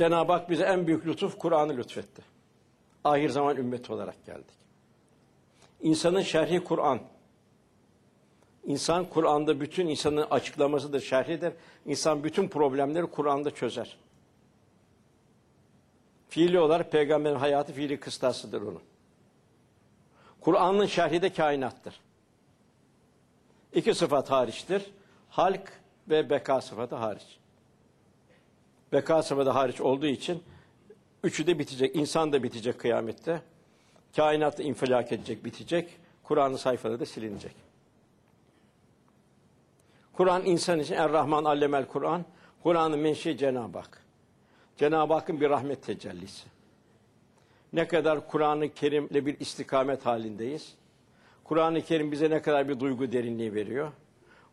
Cenab-ı Hak bize en büyük lütuf Kur'an'ı lütfetti. Ahir zaman ümmeti olarak geldik. İnsanın şerhi Kur'an. İnsan Kur'an'da bütün insanın açıklamasıdır, şerhidir. İnsan bütün problemleri Kur'an'da çözer. Fiili olarak peygamberin hayatı fiili kıstasıdır onun. Kur'an'ın şerhi de kainattır. İki sıfat hariçtir. Halk ve beka sıfatı hariç. Beka sıfatı hariç olduğu için üçü de bitecek. İnsan da bitecek kıyamette. Kainat da infilak edecek, bitecek. Kur'an'ın sayfaları da silinecek. Kur'an insan için Er-Rahman Allemel Kur'an. Kur'an'ın menşei Cenab-ı Hak. Cenab-ı Hakk'ın bir rahmet tecellisi. Ne kadar Kur'an-ı Kerim'le bir istikamet halindeyiz. Kur'an-ı Kerim bize ne kadar bir duygu derinliği veriyor.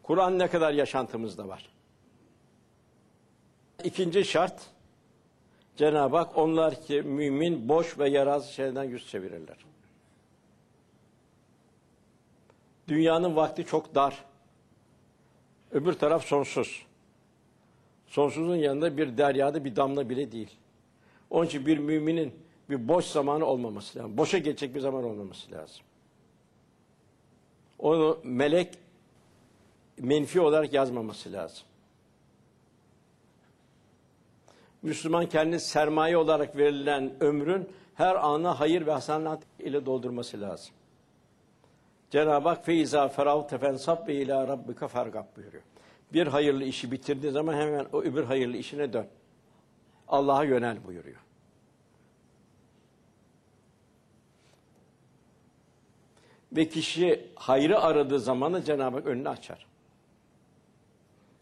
Kur'an ne kadar yaşantımızda var. İkinci şart, Cenab-ı Hak onlar ki mümin boş ve yaraz şeylerden yüz çevirirler. Dünyanın vakti çok dar. Öbür taraf sonsuz. Sonsuzun yanında bir deryada bir damla bile değil. Onun için bir müminin bir boş zamanı olmaması lazım. Boşa geçecek bir zaman olmaması lazım. Onu melek menfi olarak yazmaması lazım. Müslüman kendi sermaye olarak verilen ömrün her ana hayır ve hasenat ile doldurması lazım. Cenab-ı Hak feiza ferav tefensab ve ila rabbika fergab buyuruyor. Bir hayırlı işi bitirdiği zaman hemen o öbür hayırlı işine dön. Allah'a yönel buyuruyor. Ve kişi hayrı aradığı zamanı Cenab-ı Hak önünü açar.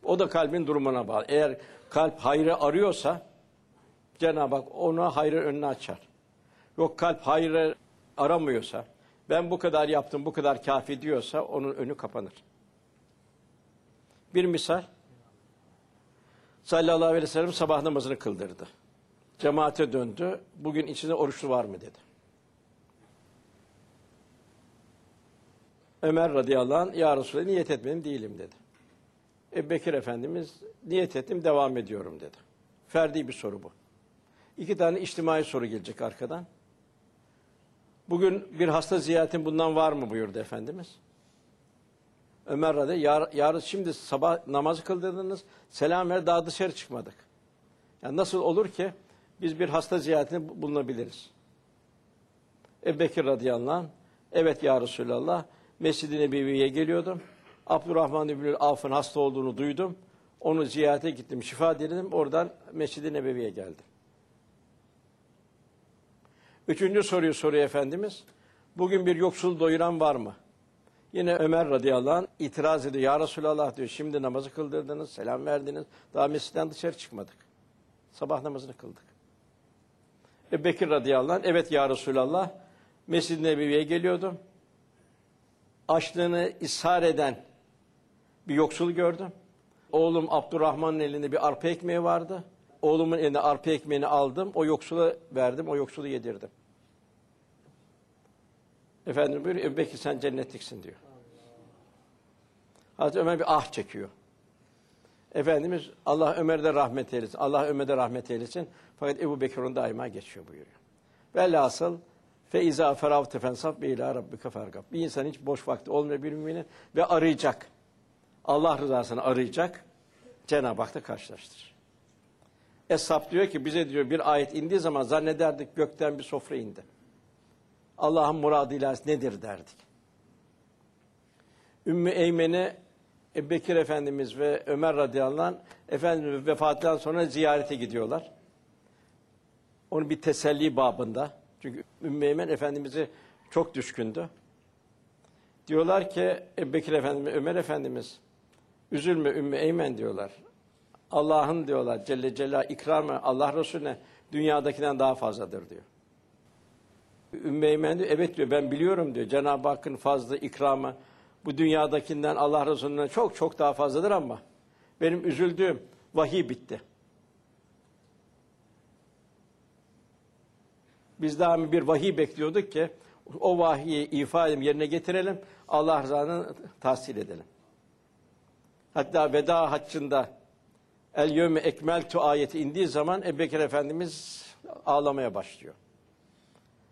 O da kalbin durumuna bağlı. Eğer kalp hayrı arıyorsa Cenab-ı Hak ona hayrı önünü açar. Yok kalp hayrı aramıyorsa, ben bu kadar yaptım, bu kadar kafi diyorsa onun önü kapanır. Bir misal, sallallahu aleyhi ve sellem sabah namazını kıldırdı. Cemaate döndü, bugün içinde oruçlu var mı dedi. Ömer radıyallahu anh, ya Resulallah niyet etmedim değilim dedi. Ebu Bekir Efendimiz, niyet ettim devam ediyorum dedi. Ferdi bir soru bu. İki tane içtimai soru gelecek arkadan. Bugün bir hasta ziyaretin bundan var mı buyurdu Efendimiz. Ömer Radya, yar, yarın şimdi sabah namazı kıldırdınız, selam ver daha dışarı çıkmadık. Yani nasıl olur ki biz bir hasta ziyaretinde bulunabiliriz? Ebu Bekir radıyallahu anh, evet ya Resulallah, Mescid-i Nebevi'ye geliyordum. Abdurrahman İbnül Avf'ın hasta olduğunu duydum. Onu ziyarete gittim, şifa diledim. Oradan Mescid-i Nebevi'ye geldim. Üçüncü soruyu soruyor Efendimiz. Bugün bir yoksul doyuran var mı? Yine Ömer radıyallahu anh itiraz ediyor. Ya Resulallah diyor şimdi namazı kıldırdınız, selam verdiniz. Daha mescitten dışarı çıkmadık. Sabah namazını kıldık. Ebu Bekir radıyallahu anh evet ya Resulallah Mescid-i Nebevi'ye geliyordum. Açlığını ishar eden bir yoksul gördüm. Oğlum Abdurrahman'ın elinde bir arpa ekmeği vardı. Oğlumun eline arpa ekmeğini aldım. O yoksula verdim. O yoksulu yedirdim. Efendim buyuruyor. Ebu Bekir sen cennetliksin diyor. Hazreti Ömer bir ah çekiyor. Efendimiz Allah Ömer'de rahmet eylesin. Allah Ömer'de rahmet eylesin. Fakat Ebu Bekir'in daima geçiyor buyuruyor. Velhasıl feiza feravte fensaf ve ila rabbike fergab. Bir insan hiç boş vakti olmuyor bir müminin ve arayacak. Allah rızasını arayacak. Cenab-ı Hak'ta karşılaştırır. Eshab diyor ki bize diyor bir ayet indiği zaman zannederdik gökten bir sofra indi. Allah'ın muradıyla nedir derdik. Ümmü Eymen'e Bekir Efendimiz ve Ömer radıyallahu anh Efendimiz vefatından sonra ziyarete gidiyorlar. Onu bir teselli babında. Çünkü Ümmü Eymen Efendimiz'e çok düşkündü. Diyorlar ki Bekir Efendimiz, Ömer Efendimiz üzülme Ümmü Eymen diyorlar. Allah'ın diyorlar Celle Cella ikramı Allah Resulüne dünyadakinden daha fazladır diyor. Ümmü Eymen diyor, evet diyor ben biliyorum diyor. Cenab-ı Hakk'ın fazla ikramı bu dünyadakinden Allah Resulü'nden çok çok daha fazladır ama benim üzüldüğüm vahiy bitti. Biz daha bir vahiy bekliyorduk ki o vahiyi ifa edelim, yerine getirelim, Allah rızasını tahsil edelim. Hatta veda haccında El yevme ekmeltu ayeti indiği zaman Ebu Bekir Efendimiz ağlamaya başlıyor.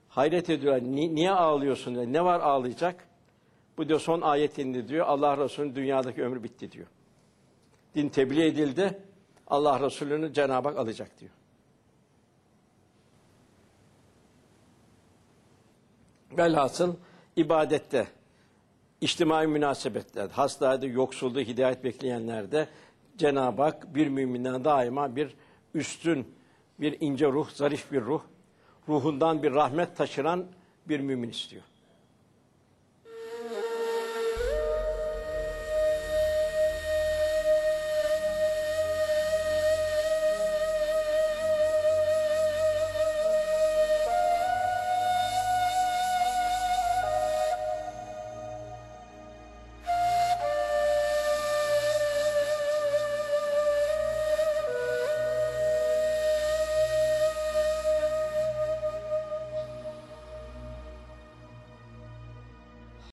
Hayret ediyorlar. "Ni- niye ağlıyorsun? Ne var ağlayacak? Bu diyor son ayet indi diyor. Allah Resulü'nün dünyadaki ömrü bitti diyor. Din tebliğ edildi. Allah Resulü'nü Cenab-ı Hak alacak diyor. Velhasıl ibadette, içtimai münasebetler, hastanede, yoksulda, hidayet bekleyenlerde Cenab-ı Hak bir müminden daima bir üstün, bir ince ruh, zarif bir ruh, ruhundan bir rahmet taşıran bir mümin istiyor.